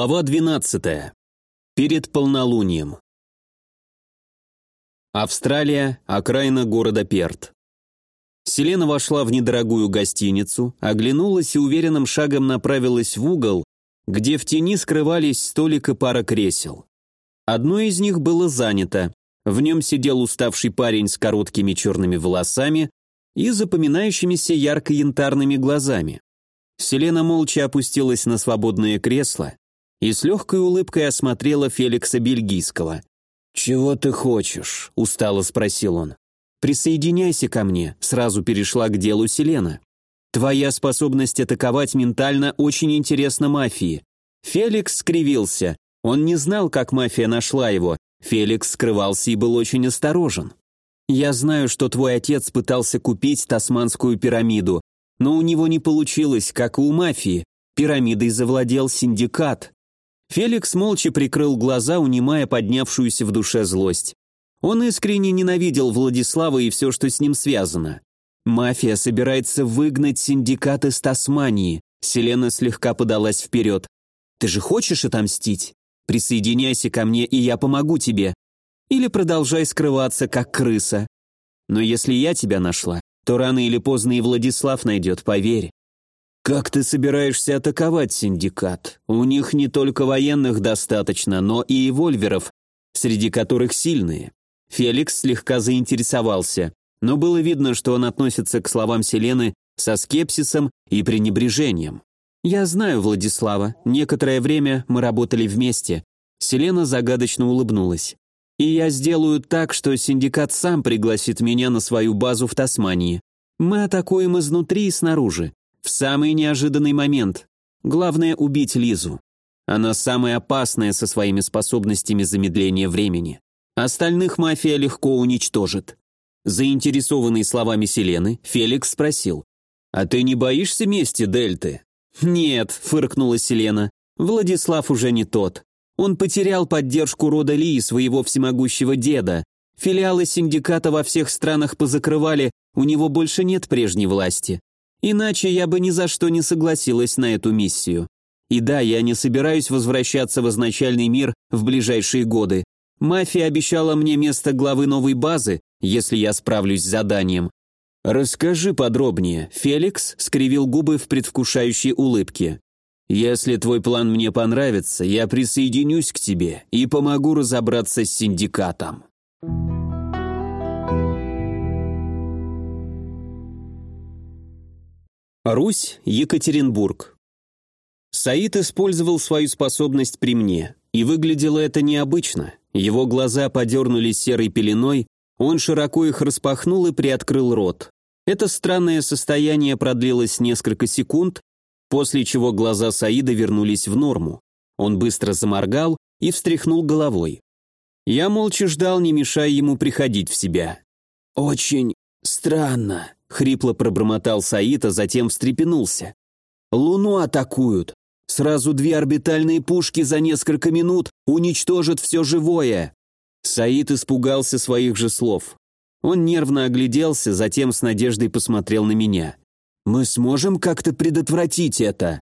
Глава 12. Перед полнолунием. Австралия, окраина города Перт. Селена вошла в недорогую гостиницу, оглянулась и уверенным шагом направилась в угол, где в тени скрывались столик и пара кресел. Одно из них было занято. В нем сидел уставший парень с короткими черными волосами и запоминающимися ярко-янтарными глазами. Селена молча опустилась на свободное кресло, и с легкой улыбкой осмотрела Феликса Бельгийского. «Чего ты хочешь?» – устало спросил он. «Присоединяйся ко мне», – сразу перешла к делу Селена. «Твоя способность атаковать ментально очень интересна мафии». Феликс скривился. Он не знал, как мафия нашла его. Феликс скрывался и был очень осторожен. «Я знаю, что твой отец пытался купить Тасманскую пирамиду, но у него не получилось, как и у мафии. Пирамидой завладел синдикат. Феликс молча прикрыл глаза, унимая поднявшуюся в душе злость. Он искренне ненавидел Владислава и все, что с ним связано. Мафия собирается выгнать синдикат из Тасмании. Селена слегка подалась вперед. «Ты же хочешь отомстить? Присоединяйся ко мне, и я помогу тебе. Или продолжай скрываться, как крыса. Но если я тебя нашла, то рано или поздно и Владислав найдет, поверь. «Как ты собираешься атаковать синдикат? У них не только военных достаточно, но и эвольверов, среди которых сильные». Феликс слегка заинтересовался, но было видно, что он относится к словам Селены со скепсисом и пренебрежением. «Я знаю Владислава. Некоторое время мы работали вместе». Селена загадочно улыбнулась. «И я сделаю так, что синдикат сам пригласит меня на свою базу в Тасмании. Мы атакуем изнутри и снаружи. В самый неожиданный момент. Главное убить Лизу. Она самая опасная со своими способностями замедления времени. Остальных мафия легко уничтожит. Заинтересованный словами Селены, Феликс спросил. «А ты не боишься мести Дельты?» «Нет», — фыркнула Селена. «Владислав уже не тот. Он потерял поддержку рода Ли и своего всемогущего деда. Филиалы синдиката во всех странах позакрывали, у него больше нет прежней власти. Иначе я бы ни за что не согласилась на эту миссию. И да, я не собираюсь возвращаться в изначальный мир в ближайшие годы. Мафия обещала мне место главы новой базы, если я справлюсь с заданием. Расскажи подробнее. Феликс скривил губы в предвкушающей улыбке. Если твой план мне понравится, я присоединюсь к тебе и помогу разобраться с синдикатом. Русь, Екатеринбург. Саид использовал свою способность при мне, и выглядело это необычно. Его глаза подернулись серой пеленой, он широко их распахнул и приоткрыл рот. Это странное состояние продлилось несколько секунд, после чего глаза Саида вернулись в норму. Он быстро заморгал и встряхнул головой. Я молча ждал, не мешая ему приходить в себя. «Очень странно», Хрипло пробормотал Саид, а затем встрепенулся. «Луну атакуют! Сразу две орбитальные пушки за несколько минут уничтожат все живое!» Саид испугался своих же слов. Он нервно огляделся, затем с надеждой посмотрел на меня. «Мы сможем как-то предотвратить это?»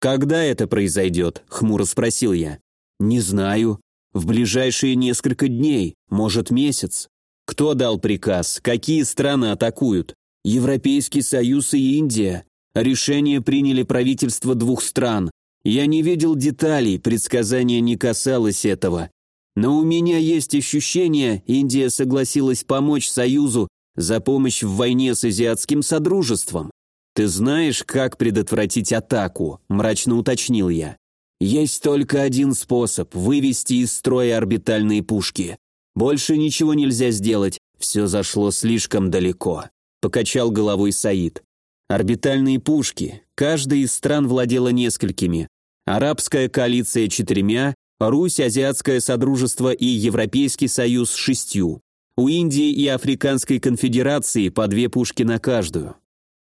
«Когда это произойдет?» — хмуро спросил я. «Не знаю. В ближайшие несколько дней, может, месяц. Кто дал приказ? Какие страны атакуют? Европейский Союз и Индия. Решение приняли правительства двух стран. Я не видел деталей, предсказание не касалось этого. Но у меня есть ощущение, Индия согласилась помочь Союзу за помощь в войне с Азиатским Содружеством. Ты знаешь, как предотвратить атаку, мрачно уточнил я. Есть только один способ – вывести из строя орбитальные пушки. Больше ничего нельзя сделать, все зашло слишком далеко покачал головой Саид. Орбитальные пушки. Каждая из стран владела несколькими. Арабская коалиция четырьмя, Русь, Азиатское Содружество и Европейский Союз шестью. У Индии и Африканской конфедерации по две пушки на каждую.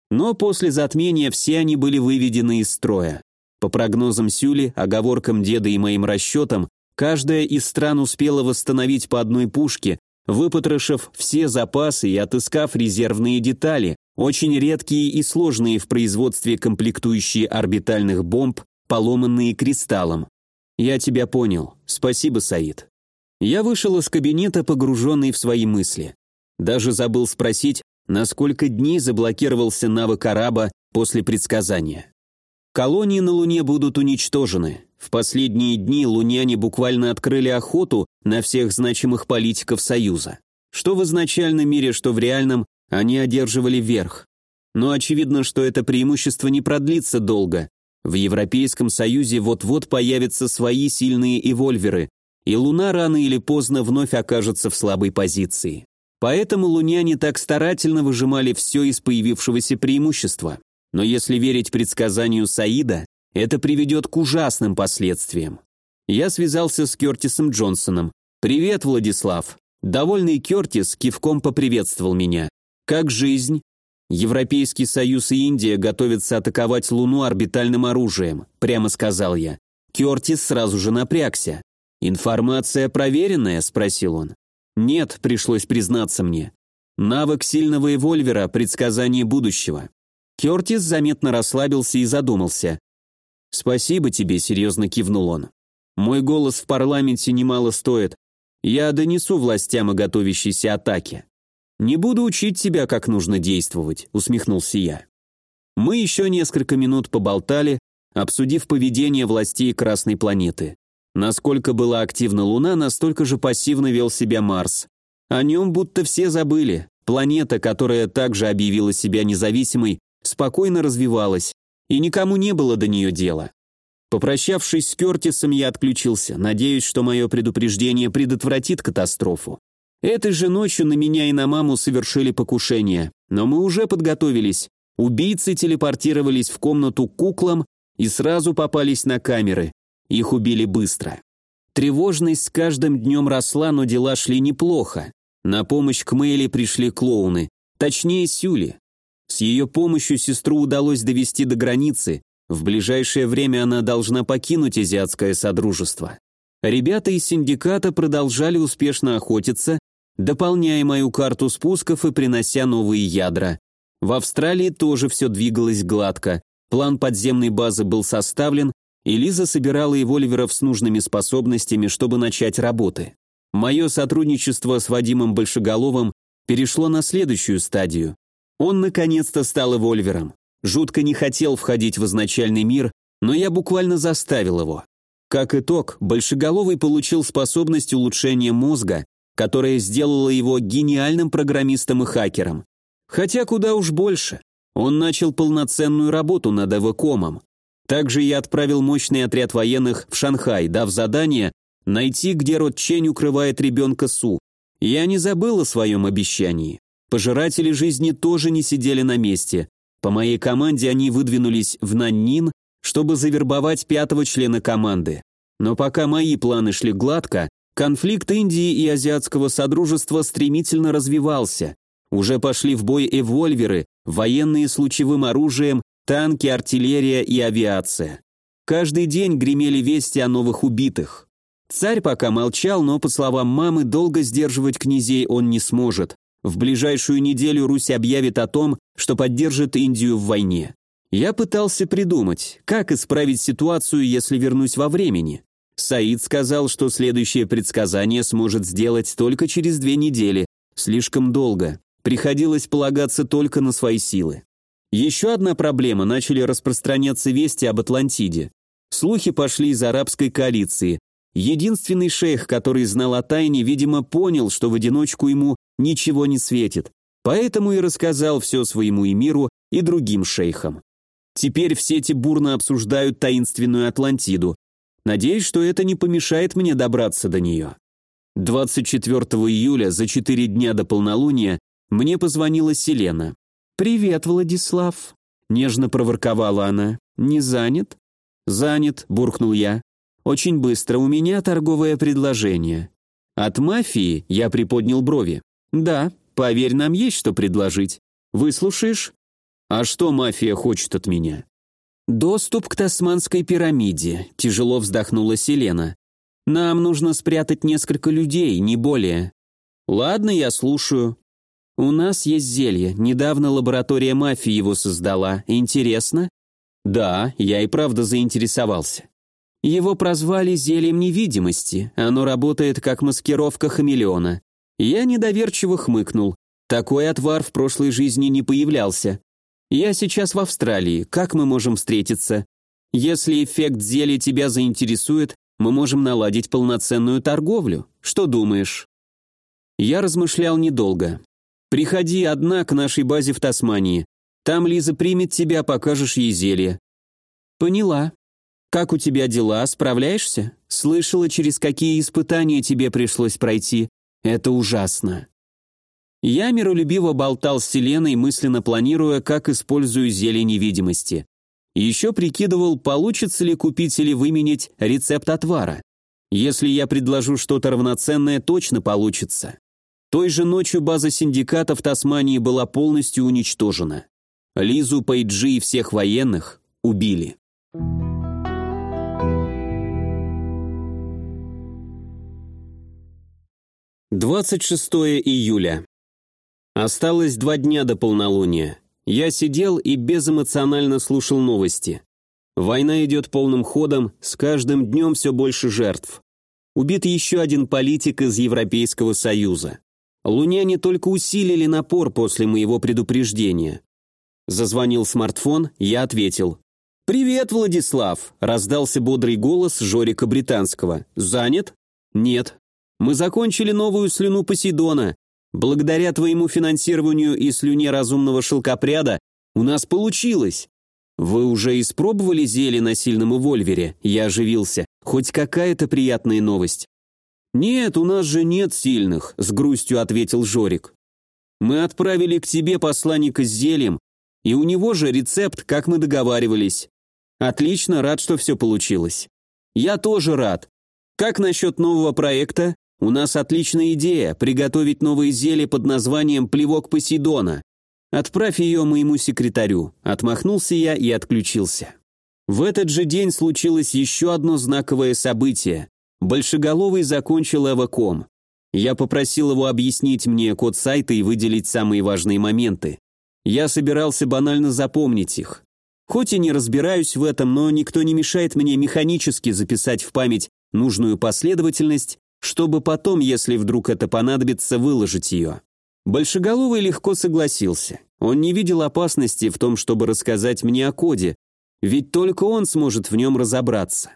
Но после затмения все они были выведены из строя. По прогнозам Сюли, оговоркам деда и моим расчетам, каждая из стран успела восстановить по одной пушке, Выпотрошив все запасы и отыскав резервные детали, очень редкие и сложные в производстве комплектующие орбитальных бомб, поломанные кристаллом. «Я тебя понял. Спасибо, Саид». Я вышел из кабинета, погруженный в свои мысли. Даже забыл спросить, на сколько дней заблокировался навык араба после предсказания. Колонии на Луне будут уничтожены. В последние дни луняне буквально открыли охоту на всех значимых политиков Союза. Что в изначальном мире, что в реальном, они одерживали верх. Но очевидно, что это преимущество не продлится долго. В Европейском Союзе вот-вот появятся свои сильные эвольверы, и Луна рано или поздно вновь окажется в слабой позиции. Поэтому луняне так старательно выжимали все из появившегося преимущества. Но если верить предсказанию Саида, это приведет к ужасным последствиям. Я связался с Кертисом Джонсоном. «Привет, Владислав». Довольный Кертис кивком поприветствовал меня. «Как жизнь?» «Европейский Союз и Индия готовятся атаковать Луну орбитальным оружием», прямо сказал я. Кертис сразу же напрягся. «Информация проверенная?» – спросил он. «Нет», – пришлось признаться мне. «Навык сильного эвольвера – предсказание будущего». Кертис заметно расслабился и задумался. «Спасибо тебе», — серьезно кивнул он. «Мой голос в парламенте немало стоит. Я донесу властям о готовящейся атаке». «Не буду учить тебя, как нужно действовать», — усмехнулся я. Мы еще несколько минут поболтали, обсудив поведение властей Красной планеты. Насколько была активна Луна, настолько же пассивно вел себя Марс. О нем будто все забыли. Планета, которая также объявила себя независимой, спокойно развивалась, и никому не было до нее дела. Попрощавшись с Кертисом, я отключился, надеюсь, что мое предупреждение предотвратит катастрофу. Этой же ночью на меня и на маму совершили покушение, но мы уже подготовились. Убийцы телепортировались в комнату куклам и сразу попались на камеры. Их убили быстро. Тревожность с каждым днем росла, но дела шли неплохо. На помощь к Мэйли пришли клоуны, точнее Сюли. С ее помощью сестру удалось довести до границы, в ближайшее время она должна покинуть азиатское содружество. Ребята из синдиката продолжали успешно охотиться, дополняя мою карту спусков и принося новые ядра. В Австралии тоже все двигалось гладко. План подземной базы был составлен, и Лиза собирала эвольверов с нужными способностями, чтобы начать работы. Мое сотрудничество с Вадимом Большеголовым перешло на следующую стадию. Он наконец-то стал эвольвером. Жутко не хотел входить в изначальный мир, но я буквально заставил его. Как итог, Большеголовый получил способность улучшения мозга, которая сделала его гениальным программистом и хакером. Хотя куда уж больше. Он начал полноценную работу над эвакомом. Также я отправил мощный отряд военных в Шанхай, дав задание найти, где Род Чень укрывает ребенка Су. Я не забыл о своем обещании. Пожиратели жизни тоже не сидели на месте. По моей команде они выдвинулись в Наннин, чтобы завербовать пятого члена команды. Но пока мои планы шли гладко, конфликт Индии и Азиатского Содружества стремительно развивался. Уже пошли в бой эвольверы, военные с лучевым оружием, танки, артиллерия и авиация. Каждый день гремели вести о новых убитых. Царь пока молчал, но, по словам мамы, долго сдерживать князей он не сможет. В ближайшую неделю Русь объявит о том, что поддержит Индию в войне. Я пытался придумать, как исправить ситуацию, если вернусь во времени. Саид сказал, что следующее предсказание сможет сделать только через две недели. Слишком долго. Приходилось полагаться только на свои силы. Еще одна проблема – начали распространяться вести об Атлантиде. Слухи пошли из арабской коалиции. Единственный шейх, который знал о тайне, видимо, понял, что в одиночку ему ничего не светит, поэтому и рассказал все своему эмиру и другим шейхам. Теперь в сети бурно обсуждают таинственную Атлантиду. Надеюсь, что это не помешает мне добраться до нее. 24 июля, за четыре дня до полнолуния, мне позвонила Селена. «Привет, Владислав», — нежно проворковала она. «Не занят?» «Занят», — буркнул я. «Очень быстро, у меня торговое предложение». «От мафии?» — я приподнял брови. «Да, поверь, нам есть что предложить. Выслушаешь?» «А что мафия хочет от меня?» «Доступ к Тасманской пирамиде», — тяжело вздохнула Селена. «Нам нужно спрятать несколько людей, не более». «Ладно, я слушаю». «У нас есть зелье. Недавно лаборатория мафии его создала. Интересно?» «Да, я и правда заинтересовался». Его прозвали зельем невидимости, оно работает как маскировка хамелеона. Я недоверчиво хмыкнул. Такой отвар в прошлой жизни не появлялся. Я сейчас в Австралии, как мы можем встретиться? Если эффект зелья тебя заинтересует, мы можем наладить полноценную торговлю. Что думаешь? Я размышлял недолго. Приходи одна к нашей базе в Тасмании. Там Лиза примет тебя, покажешь ей зелье. Поняла. Как у тебя дела, справляешься? Слышала, через какие испытания тебе пришлось пройти. Это ужасно. Я миролюбиво болтал с Селеной, мысленно планируя, как использую зелье невидимости. Еще прикидывал, получится ли купить или выменять рецепт отвара. Если я предложу что-то равноценное, точно получится. Той же ночью база синдиката в Тасмании была полностью уничтожена. Лизу, Пейджи и всех военных убили. 26 июля. Осталось два дня до полнолуния. Я сидел и безэмоционально слушал новости. Война идет полным ходом, с каждым днем все больше жертв. Убит еще один политик из Европейского Союза. Луняне только усилили напор после моего предупреждения. Зазвонил смартфон, я ответил. «Привет, Владислав!» – раздался бодрый голос Жорика Британского. «Занят?» «Нет». Мы закончили новую слюну Посейдона. Благодаря твоему финансированию и слюне разумного шелкопряда у нас получилось. Вы уже испробовали зелье на сильном вольвере? Я оживился. Хоть какая-то приятная новость. Нет, у нас же нет сильных, с грустью ответил Жорик. Мы отправили к тебе посланника с зельем, и у него же рецепт, как мы договаривались. Отлично, рад, что все получилось. Я тоже рад. Как насчет нового проекта? У нас отличная идея – приготовить новые зелья под названием «Плевок Посейдона». Отправь ее моему секретарю. Отмахнулся я и отключился. В этот же день случилось еще одно знаковое событие. Большеголовый закончил Эваком. Я попросил его объяснить мне код сайта и выделить самые важные моменты. Я собирался банально запомнить их. Хоть и не разбираюсь в этом, но никто не мешает мне механически записать в память нужную последовательность чтобы потом, если вдруг это понадобится, выложить ее. Большеголовый легко согласился. Он не видел опасности в том, чтобы рассказать мне о коде, ведь только он сможет в нем разобраться.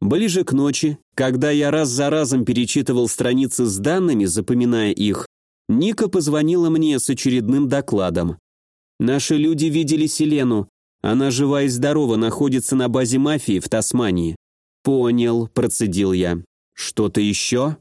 Ближе к ночи, когда я раз за разом перечитывал страницы с данными, запоминая их, Ника позвонила мне с очередным докладом. Наши люди видели Селену. Она жива и здорова, находится на базе мафии в Тасмании. Понял, процедил я. «Что-то еще?»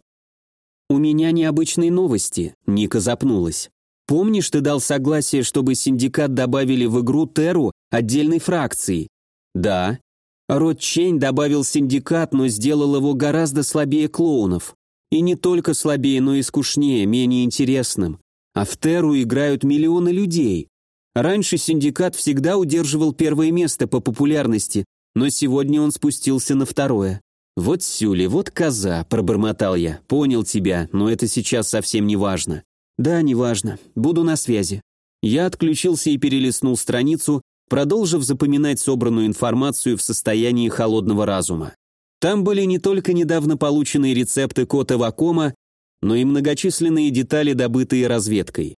«У меня необычные новости», — Ника запнулась. «Помнишь, ты дал согласие, чтобы синдикат добавили в игру Теру отдельной фракции?» «Да». Род Чейн добавил синдикат, но сделал его гораздо слабее клоунов. И не только слабее, но и скучнее, менее интересным. А в Теру играют миллионы людей. Раньше синдикат всегда удерживал первое место по популярности, но сегодня он спустился на второе. «Вот Сюли, вот коза», — пробормотал я. «Понял тебя, но это сейчас совсем не важно». «Да, не важно. Буду на связи». Я отключился и перелистнул страницу, продолжив запоминать собранную информацию в состоянии холодного разума. Там были не только недавно полученные рецепты кота Вакома, но и многочисленные детали, добытые разведкой.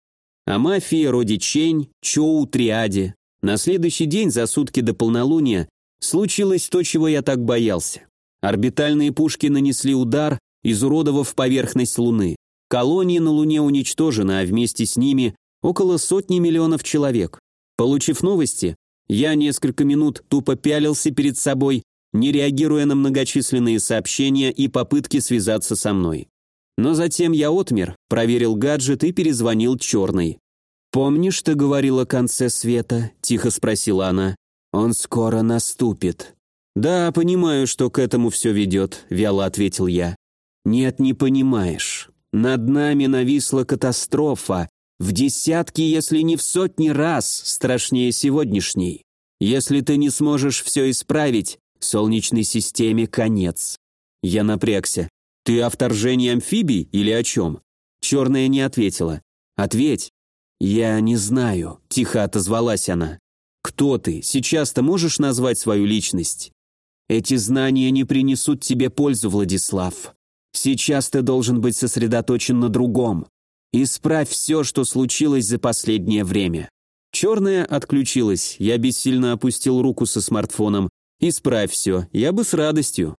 О мафии, роде Чень, Чоу, Триаде. На следующий день, за сутки до полнолуния, случилось то, чего я так боялся. Орбитальные пушки нанесли удар, изуродовав поверхность Луны. Колонии на Луне уничтожены, а вместе с ними около сотни миллионов человек. Получив новости, я несколько минут тупо пялился перед собой, не реагируя на многочисленные сообщения и попытки связаться со мной. Но затем я отмер, проверил гаджет и перезвонил черный. «Помнишь, ты говорил о конце света?» – тихо спросила она. «Он скоро наступит». «Да, понимаю, что к этому все ведет», — вяло ответил я. «Нет, не понимаешь. Над нами нависла катастрофа, в десятки, если не в сотни раз страшнее сегодняшней. Если ты не сможешь все исправить, Солнечной системе конец». Я напрягся. «Ты о вторжении амфибий или о чем?» Черная не ответила. «Ответь». «Я не знаю», — тихо отозвалась она. «Кто ты? Сейчас-то можешь назвать свою личность?» Эти знания не принесут тебе пользу, Владислав. Сейчас ты должен быть сосредоточен на другом. Исправь все, что случилось за последнее время. Черная отключилась, я бессильно опустил руку со смартфоном. Исправь все, я бы с радостью.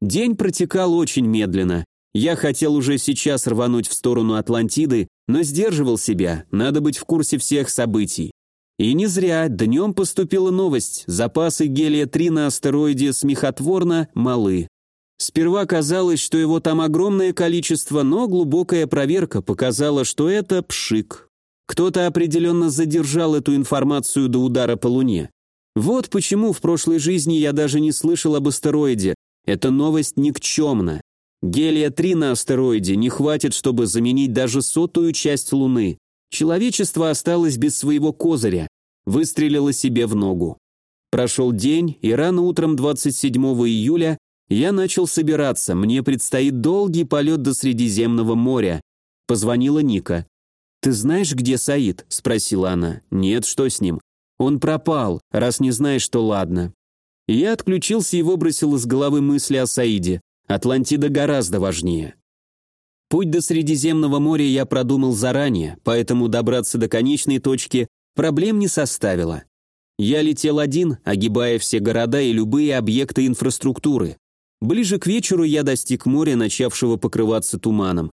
День протекал очень медленно. Я хотел уже сейчас рвануть в сторону Атлантиды, но сдерживал себя, надо быть в курсе всех событий. И не зря, днем поступила новость, запасы гелия-3 на астероиде смехотворно малы. Сперва казалось, что его там огромное количество, но глубокая проверка показала, что это пшик. Кто-то определенно задержал эту информацию до удара по Луне. Вот почему в прошлой жизни я даже не слышал об астероиде. Эта новость никчемна. Гелия-3 на астероиде не хватит, чтобы заменить даже сотую часть Луны. Человечество осталось без своего козыря, выстрелило себе в ногу. Прошел день, и рано утром 27 июля я начал собираться, мне предстоит долгий полет до Средиземного моря. Позвонила Ника. «Ты знаешь, где Саид?» – спросила она. «Нет, что с ним?» «Он пропал, раз не знаешь, то ладно». Я отключился и выбросил из головы мысли о Саиде. Атлантида гораздо важнее. Путь до Средиземного моря я продумал заранее, поэтому добраться до конечной точки проблем не составило. Я летел один, огибая все города и любые объекты инфраструктуры. Ближе к вечеру я достиг моря, начавшего покрываться туманом.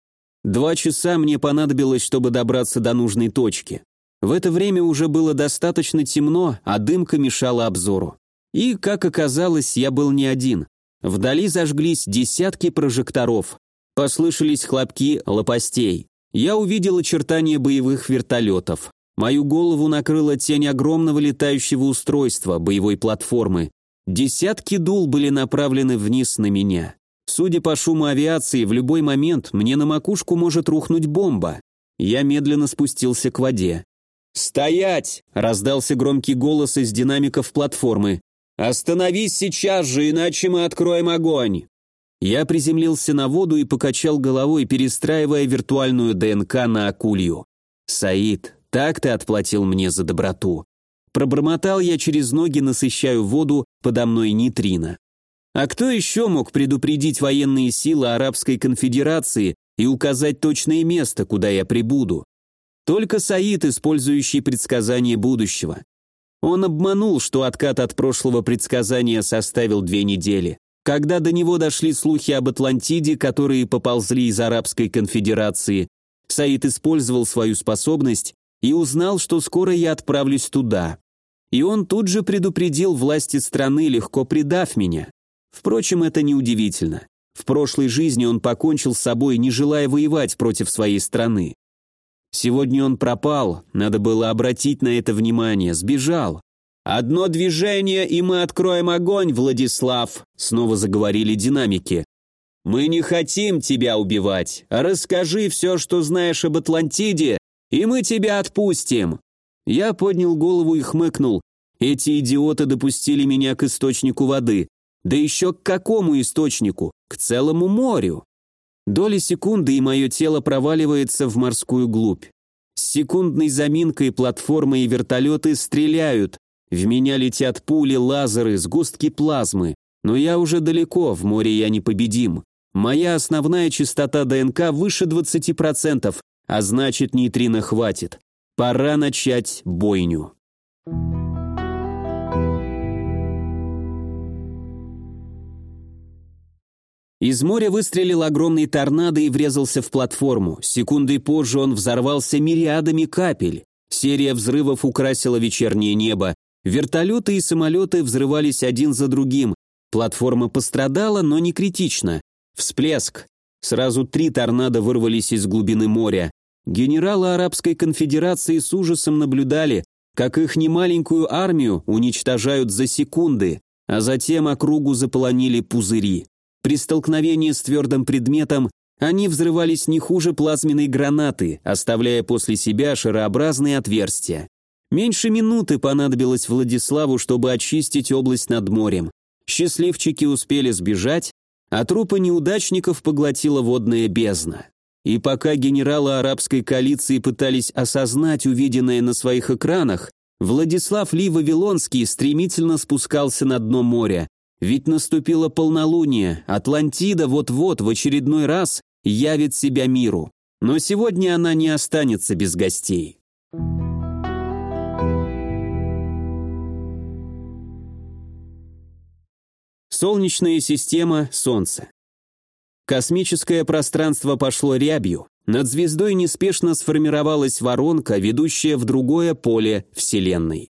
Два часа мне понадобилось, чтобы добраться до нужной точки. В это время уже было достаточно темно, а дымка мешала обзору. И, как оказалось, я был не один. Вдали зажглись десятки прожекторов. Послышались хлопки лопастей. Я увидел очертания боевых вертолетов. Мою голову накрыла тень огромного летающего устройства, боевой платформы. Десятки дул были направлены вниз на меня. Судя по шуму авиации, в любой момент мне на макушку может рухнуть бомба. Я медленно спустился к воде. «Стоять!» – раздался громкий голос из динамиков платформы. «Остановись сейчас же, иначе мы откроем огонь!» Я приземлился на воду и покачал головой, перестраивая виртуальную ДНК на акулью. «Саид, так ты отплатил мне за доброту». Пробормотал я через ноги, насыщаю воду, подо мной нейтрино. А кто еще мог предупредить военные силы Арабской конфедерации и указать точное место, куда я прибуду? Только Саид, использующий предсказание будущего. Он обманул, что откат от прошлого предсказания составил две недели. Когда до него дошли слухи об Атлантиде, которые поползли из Арабской конфедерации, Саид использовал свою способность и узнал, что скоро я отправлюсь туда. И он тут же предупредил власти страны, легко предав меня. Впрочем, это неудивительно. В прошлой жизни он покончил с собой, не желая воевать против своей страны. Сегодня он пропал, надо было обратить на это внимание, сбежал. «Одно движение, и мы откроем огонь, Владислав», — снова заговорили динамики. «Мы не хотим тебя убивать. Расскажи все, что знаешь об Атлантиде, и мы тебя отпустим». Я поднял голову и хмыкнул. Эти идиоты допустили меня к источнику воды. Да еще к какому источнику? К целому морю. Доли секунды, и мое тело проваливается в морскую глубь. С секундной заминкой платформы и вертолеты стреляют. В меня летят пули, лазеры, сгустки плазмы. Но я уже далеко, в море я непобедим. Моя основная частота ДНК выше 20%, а значит нейтрино хватит. Пора начать бойню. Из моря выстрелил огромный торнадо и врезался в платформу. Секундой позже он взорвался мириадами капель. Серия взрывов украсила вечернее небо. Вертолеты и самолеты взрывались один за другим. Платформа пострадала, но не критично. Всплеск. Сразу три торнадо вырвались из глубины моря. Генералы Арабской конфедерации с ужасом наблюдали, как их немаленькую армию уничтожают за секунды, а затем округу заполонили пузыри. При столкновении с твердым предметом они взрывались не хуже плазменной гранаты, оставляя после себя шарообразные отверстия. Меньше минуты понадобилось Владиславу, чтобы очистить область над морем. Счастливчики успели сбежать, а трупы неудачников поглотила водная бездна. И пока генералы арабской коалиции пытались осознать увиденное на своих экранах, Владислав Ли Вавилонский стремительно спускался на дно моря, Ведь наступило полнолуние, Атлантида вот-вот в очередной раз явит себя миру. Но сегодня она не останется без гостей. Солнечная система, Солнце. Космическое пространство пошло рябью. Над звездой неспешно сформировалась воронка, ведущая в другое поле Вселенной.